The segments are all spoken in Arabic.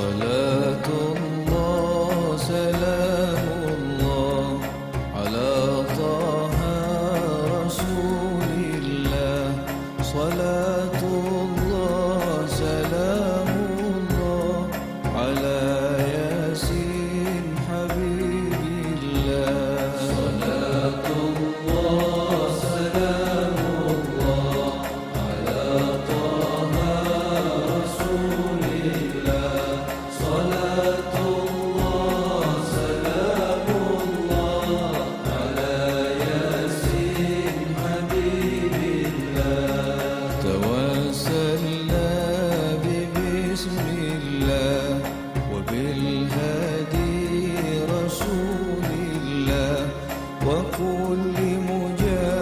صلاة الله سلام i'm Juli Mujer.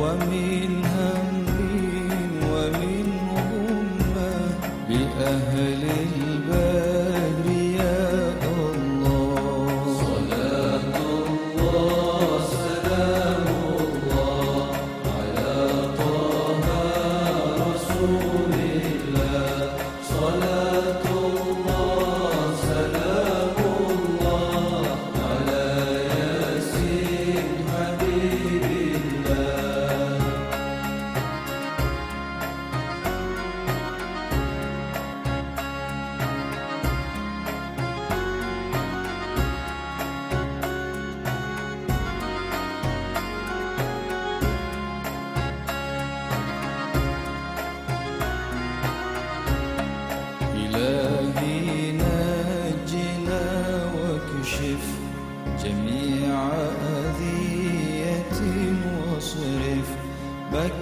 ومن هم ومن همة بأهل البر الله صلاة الله. سلام الله على طه رسول الله. صلاة الله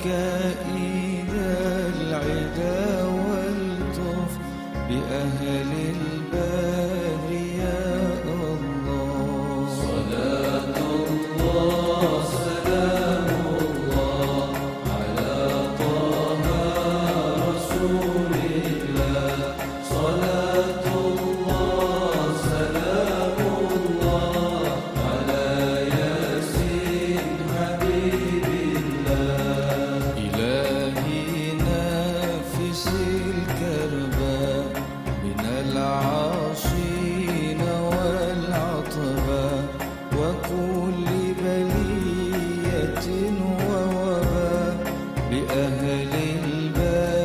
كائد العدا والطف بأهل بأهل الباب